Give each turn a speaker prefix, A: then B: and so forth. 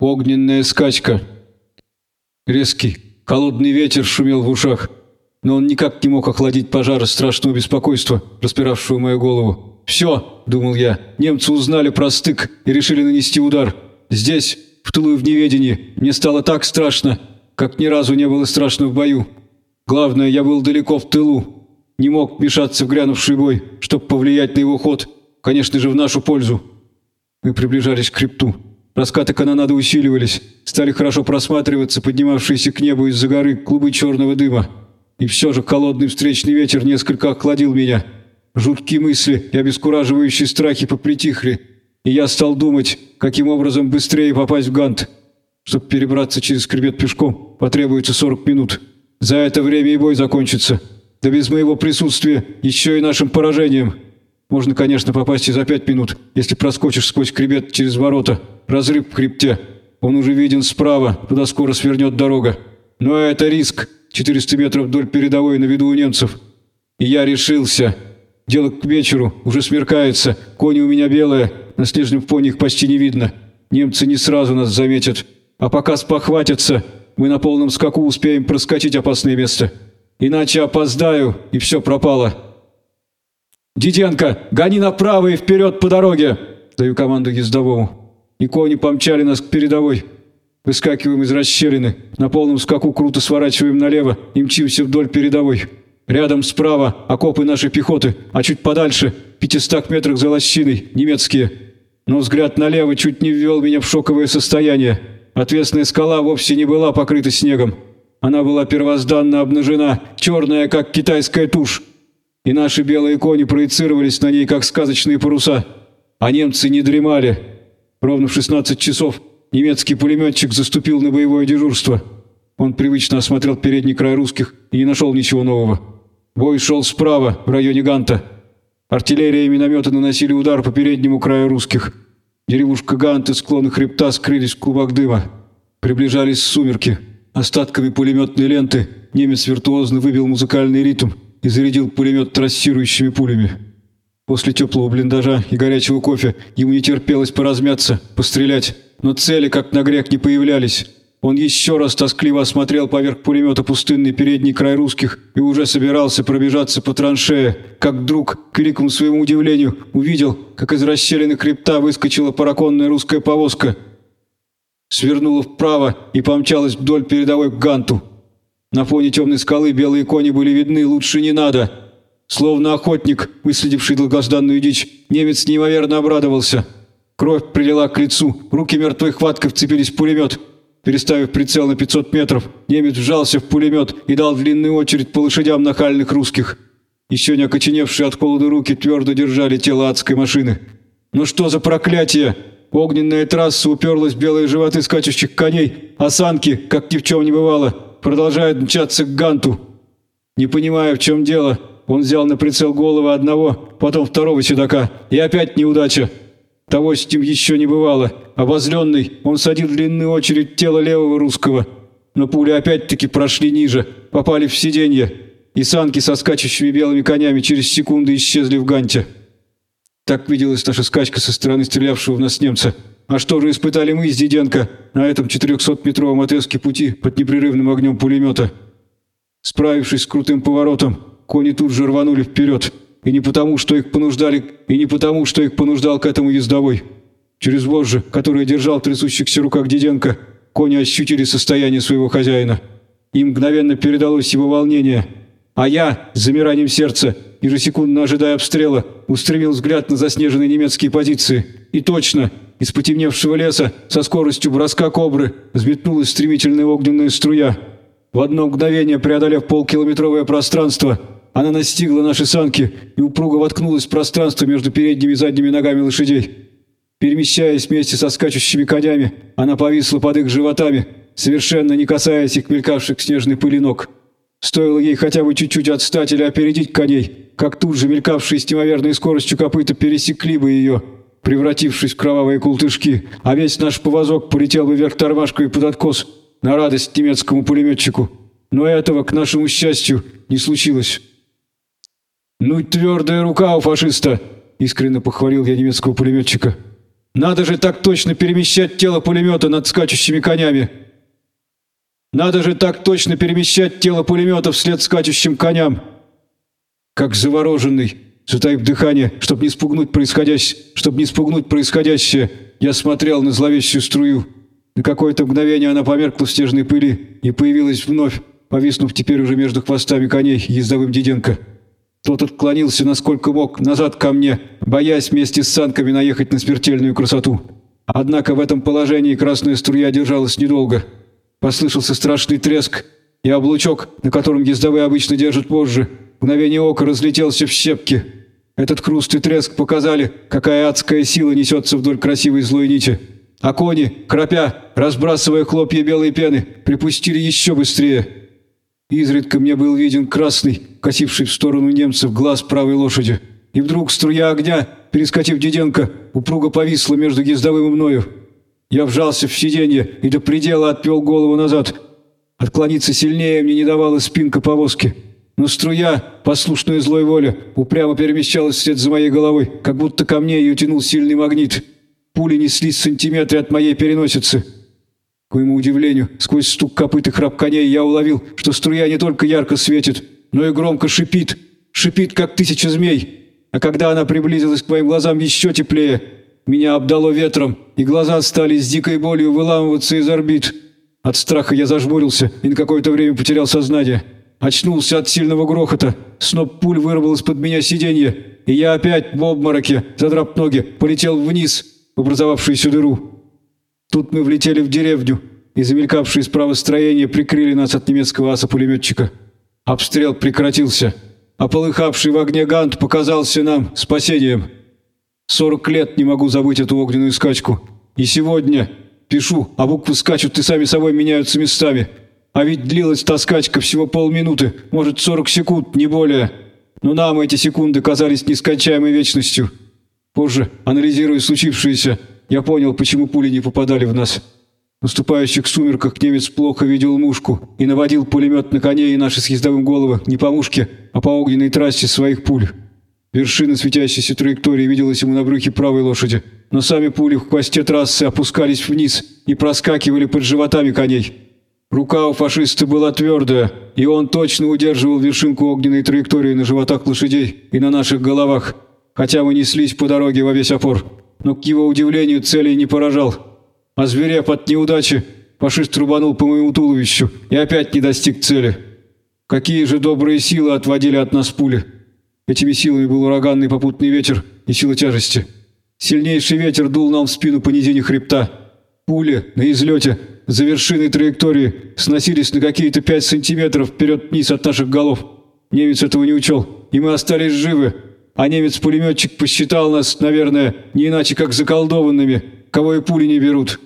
A: Огненная скачка. Резкий, холодный ветер шумел в ушах, но он никак не мог охладить пожара страшного беспокойства, распиравшего мою голову. «Все!» – думал я. «Немцы узнали про стык и решили нанести удар. Здесь, в тылу и в неведении, мне стало так страшно, как ни разу не было страшно в бою. Главное, я был далеко в тылу, не мог вмешаться в грянувший бой, чтобы повлиять на его ход, конечно же, в нашу пользу. Мы приближались к хребту. Раскаты канонады усиливались, стали хорошо просматриваться поднимавшиеся к небу из-за горы клубы черного дыма. И все же холодный встречный ветер несколько охладил меня. Жуткие мысли и обескураживающие страхи попритихли, и я стал думать, каким образом быстрее попасть в Гант. Чтобы перебраться через хребет пешком, потребуется 40 минут. За это время и бой закончится. Да без моего присутствия еще и нашим поражением. Можно, конечно, попасть и за пять минут, если проскочишь сквозь хребет через ворота. Разрыв в хребте. Он уже виден справа, туда скоро свернет дорога. Но это риск. 400 метров вдоль передовой на виду у немцев. И я решился. Дело к вечеру, уже смеркается. Кони у меня белые, на снежном фоне их почти не видно. Немцы не сразу нас заметят. А пока спохватятся, мы на полном скаку успеем проскочить опасное место. Иначе опоздаю, и все пропало. «Диденко, гони направо и вперед по дороге!» Даю команду ездовому. И кони помчали нас к передовой. Выскакиваем из расщелины, на полном скаку круто сворачиваем налево и мчимся вдоль передовой. Рядом справа окопы нашей пехоты, а чуть подальше, в 500 метрах за лощиной, немецкие. Но взгляд налево чуть не ввел меня в шоковое состояние. Отвесная скала вовсе не была покрыта снегом. Она была первозданно обнажена, черная, как китайская тушь. И наши белые кони проецировались на ней, как сказочные паруса. А немцы не дремали. Ровно в 16 часов немецкий пулеметчик заступил на боевое дежурство. Он привычно осмотрел передний край русских и не нашел ничего нового. Бой шел справа, в районе Ганта. Артиллерия и минометы наносили удар по переднему краю русских. Деревушка Гант и склоны хребта скрылись в клубах дыма. Приближались сумерки. Остатками пулеметной ленты немец виртуозно выбил музыкальный ритм и зарядил пулемет трассирующими пулями. После теплого блиндажа и горячего кофе ему не терпелось поразмяться, пострелять, но цели, как на грех, не появлялись. Он еще раз тоскливо осмотрел поверх пулемета пустынный передний край русских и уже собирался пробежаться по траншее, как вдруг, к великому своему удивлению, увидел, как из расщелины хребта выскочила параконная русская повозка. Свернула вправо и помчалась вдоль передовой к Ганту. На фоне темной скалы белые кони были видны, лучше не надо. Словно охотник, выследивший долгожданную дичь, немец неимоверно обрадовался. Кровь прилила к лицу, руки мертвой хваткой вцепились в пулемет – Переставив прицел на 500 метров, немец вжался в пулемет и дал длинную очередь по лошадям нахальных русских. Еще не окоченевшие от холода руки твердо держали тело адской машины. «Ну что за проклятие!» Огненная трасса уперлась в белые животы скачущих коней, а санки, как ни в чем не бывало, продолжают мчаться к Ганту. Не понимая, в чем дело, он взял на прицел головы одного, потом второго седока, и опять неудача. Того с ним еще не бывало. Обозленный, он садил длинную очередь тела левого русского. Но пули опять-таки прошли ниже, попали в сиденье, и санки со скачущими белыми конями через секунды исчезли в ганте. Так виделась наша скачка со стороны стрелявшего в нас немца. А что же испытали мы с Диденко на этом 400-метровом отрезке пути под непрерывным огнем пулемета? Справившись с крутым поворотом, кони тут же рванули вперед. И не потому, что их понуждали, и не потому, что их понуждал к этому ездовой. Через вожжи, которые держал в трясущихся руках Диденко, кони ощутили состояние своего хозяина. Им мгновенно передалось его волнение. А я, с замиранием сердца, ежесекундно ожидая обстрела, устремил взгляд на заснеженные немецкие позиции. И точно, из потемневшего леса, со скоростью броска кобры, взметнулась стремительная огненная струя. В одно мгновение, преодолев полкилометровое пространство, она настигла наши санки и упруго воткнулась в пространство между передними и задними ногами лошадей. Перемещаясь вместе со скачущими конями, она повисла под их животами, совершенно не касаясь их мелькавших снежный пыли. Стоило ей хотя бы чуть-чуть отстать или опередить коней, как тут же мелькавшие с неимоверной скоростью копыта пересекли бы ее, превратившись в кровавые култышки, а весь наш повозок полетел бы вверх тормашкой под откос на радость немецкому пулеметчику. Но этого, к нашему счастью, не случилось. «Ну, твердая рука у фашиста!» – искренне похвалил я немецкого пулеметчика. Надо же так точно перемещать тело пулемета над скачущими конями. Надо же так точно перемещать тело пулемета вслед скачущим коням. Как завороженный, затаив дыхание, чтобы не спугнуть происходящее, чтобы не спугнуть происходящее, я смотрел на зловещую струю. На какое-то мгновение она померкла в снежной пыли и появилась вновь, повиснув теперь уже между хвостами коней ездовым Диденко. Тот отклонился, насколько мог, назад ко мне, боясь вместе с санками наехать на смертельную красоту. Однако в этом положении красная струя держалась недолго. Послышался страшный треск, и облучок, на котором ездовые обычно держат позже, мгновение ока разлетелся в щепки. Этот хруст и треск показали, какая адская сила несется вдоль красивой злой нити. А кони, кропя, разбрасывая хлопья белой пены, припустили еще быстрее. Изредка мне был виден красный, косивший в сторону немцев глаз правой лошади. И вдруг струя огня, перескочив Диденко, упруго повисла между ездовым и мною. Я вжался в сиденье и до предела отвел голову назад. Отклониться сильнее мне не давала спинка повозки. Но струя, послушная злой воле, упрямо перемещалась вслед за моей головой, как будто ко мне ее тянул сильный магнит. Пули неслись в сантиметре от моей переносицы. К моему удивлению, сквозь стук копыт и храп коней я уловил, что струя не только ярко светит, но и громко шипит. Шипит, как тысяча змей. А когда она приблизилась к моим глазам еще теплее, меня обдало ветром, и глаза стали с дикой болью выламываться из орбит. От страха я зажмурился и на какое-то время потерял сознание. Очнулся от сильного грохота. Сноп пуль вырвал из-под меня сиденье, и я опять в обмороке, задрав ноги, полетел вниз в образовавшуюся дыру. Тут мы влетели в деревню, и замелькавшие справа строения прикрыли нас от немецкого аса-пулеметчика. Обстрел прекратился, а полыхавший в огне гант показался нам спасением. Сорок лет не могу забыть эту огненную скачку. И сегодня пишу, а буквы скачут и сами собой меняются местами. А ведь длилась та скачка всего полминуты, может, сорок секунд, не более. Но нам эти секунды казались нескончаемой вечностью. Позже, анализируя случившееся, я понял, почему пули не попадали в нас. В наступающих сумерках немец плохо видел мушку и наводил пулемет на коне и наши с головы не по мушке, а по огненной трассе своих пуль. Вершина светящейся траектории виделась ему на брюхе правой лошади, но сами пули в хвосте трассы опускались вниз и проскакивали под животами коней. Рука у фашиста была твердая, и он точно удерживал вершинку огненной траектории на животах лошадей и на наших головах, хотя мы неслись по дороге во весь опор но, к его удивлению, целей не поражал. А зверев от неудачи, фашист рубанул по моему туловищу и опять не достиг цели. Какие же добрые силы отводили от нас пули. Этими силами был ураганный попутный ветер и сила тяжести. Сильнейший ветер дул нам в спину по низине хребта. Пули на излете, за вершиной траектории, сносились на какие-то пять сантиметров вперед-вниз от наших голов. Немец этого не учел, и мы остались живы, а немец-пулеметчик посчитал нас, наверное, не иначе как заколдованными, кого и пули не берут.